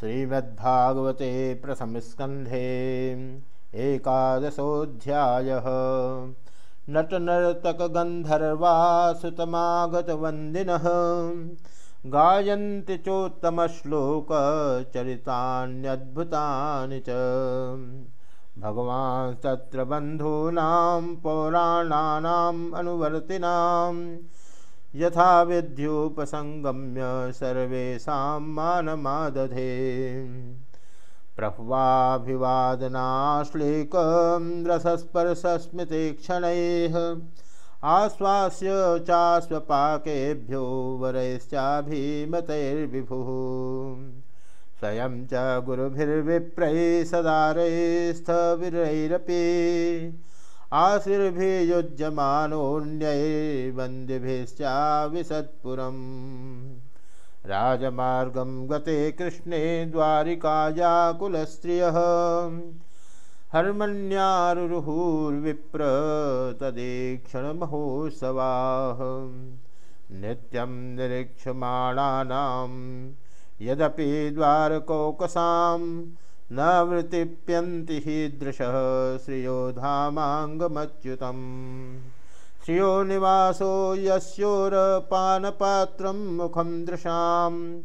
श्रीमद्भागवते प्रथमस्कन्धे एकादशोऽध्यायः। नटनर्तकगन्धर्वासुतमागतवन्दिनः। गायन्ति चोत्तमश्लोकचरितान्यद्भुतानि च। भगवान् तत्र बन्धूनां पौराणानाम् अनुवर्तिनाम्। यथा विद्युपसंगम्य सर्वेषां मानमादधे। प्रभुवाभिवादनाश्लेकं रसस्पर्शस्मिते क्षणैः आश्वास्य चाश्वपाकेभ्यो वरैश्चाभिमतैर्विभुः। स्वयं च गुरुभिर्विप्रैः सदारैस्थविरैरपि आशीर्भियुज्यमानोऽन्यैर्वन्द्यभिश्चाविशत्पुरम् राजमार्गं गते कृष्णे द्वारिकायाकुलस्त्रियः। हर्मण्यारुरुहुर्विप्र तदेक्षणमहोत्सवाः नित्यं निरीक्षमाणानां यदपि द्वारकौकसां न वृत्तिप्यन्ति हीदृशः श्रियो धामाङ्गमच्युतम्। श्रियो निवासो यस्योरपानपात्रं मुखं दृशां।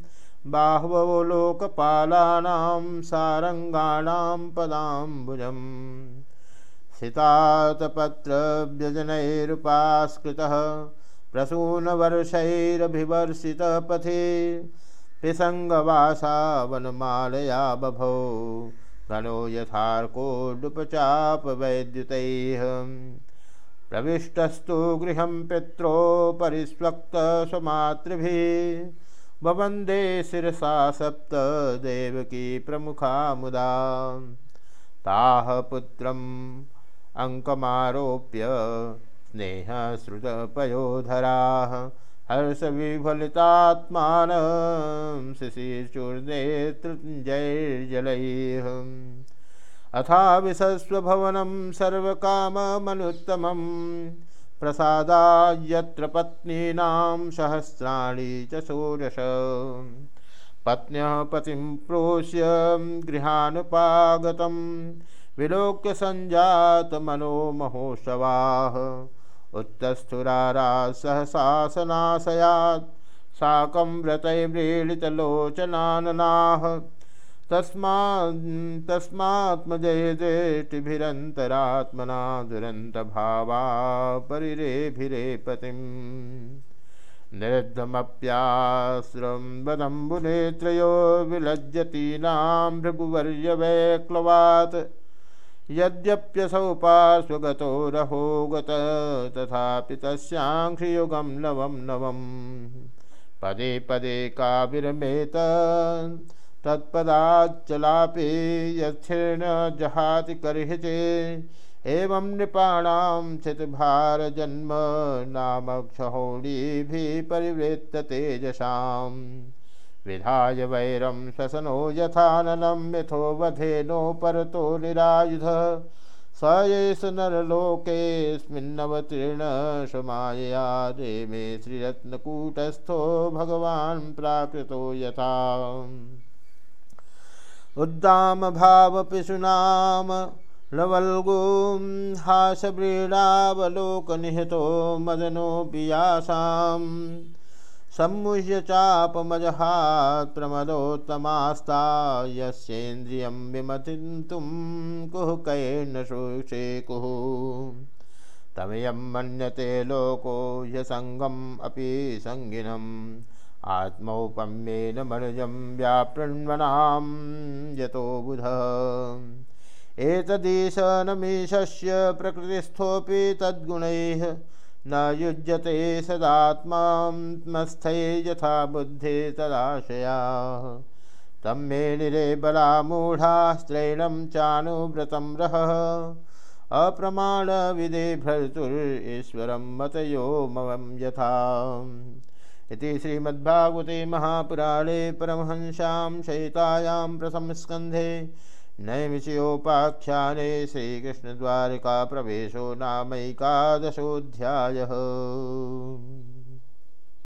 बाह्वो लोकपालानां सारङ्गाणां पदाम्बुजम्। सितातपत्रव्यजनैरुपास्कृतः। प्रसूनवर्षैरभिवर्षितः पथे पिसङ्गवासा वनमालया बभौ घनो यथार्कोडुपचापवैद्युतैः। प्रविष्टस्तु गृहं पित्रो परिस्वक्तस्वमातृभिः ववन्दे शिरसा सप्त देवकी प्रमुखा मुदा। ताः पुत्रम् अङ्कमारोप्य स्नेहश्रुतपयोधराः हर्षविफलितात्मान शिशिचूर्नेतृञ्जैर्जलैः अथा विशस्वभवनं सर्वकाममनुत्तमं प्रसादायत्र पत्नीनां सहस्राणि च षोडश। पत्न्यः पतिं प्रोष्य गृहानुपागतं विलोक्य सञ्जातमनोमहोत्सवाः उत्तस्थुरारात् सहसासनाशयात् साकं व्रतैर्मीलितलोचनाननाः तस्मात् तस्मात्मजयजेटिभिरन्तरात्मना दुरन्तभावा परिरेभिरे पतिम् निरुद्धमप्याश्रं वदम्बुनेत्रयो विलज्जतीनां भृगुवर्यवैक्लवात्। यद्यप्यसौ पार्श्वगतो रहो गत तथापि तस्याङ्घ्रियुगं नवं नवं। पदे पदे काविरमेत, तत्पदाच्चलापि यच्छिर्ण जहाति कर्हिते। एवं नृपाणां चितभारजन्म नामक्षहोडीभिः परिवृत्त तेजसाम्। विधाय वैरं शसनो यथाननं मिथो वधेनो परतो निरायुध। स एष नरलोकेऽस्मिन्नवतीर्ण समायया देमे श्रीरत्नकूटस्थो भगवान् प्राकृतो यथा। उद्दामभावपिशुनाम लवल्गुं हासव्रीडावलोकनिहितो मदनो पियासाम् सम्मुह्य चापमजहात् प्रमदोत्तमास्ता यस्येन्द्रियं विमतिन्तुं कुहकैर्न शुशेकुः तमयं मन्यते लोको ह्यसङ्गम् अपि सङ्गिनम्। आत्मौपम्येन मनुजं यतो बुध। एतदीशनमीशस्य प्रकृतिस्थोऽपि तद्गुणैः न युज्यते सदात्मात्मस्थै यथा बुद्धे तदाशया। तं मे निरे बलामूढास्त्रैणं चानुव्रतं रहः अप्रमाणविदे भर्तुरीश्वरं मतयो मम यथा। इति श्रीमद्भागवते महापुराणे परमहंस्यां शयितायां प्रथमस्कन्धे नैमिषयोपाख्याने श्रीकृष्णद्वारिकाप्रवेशो नामैकादशोऽध्यायः।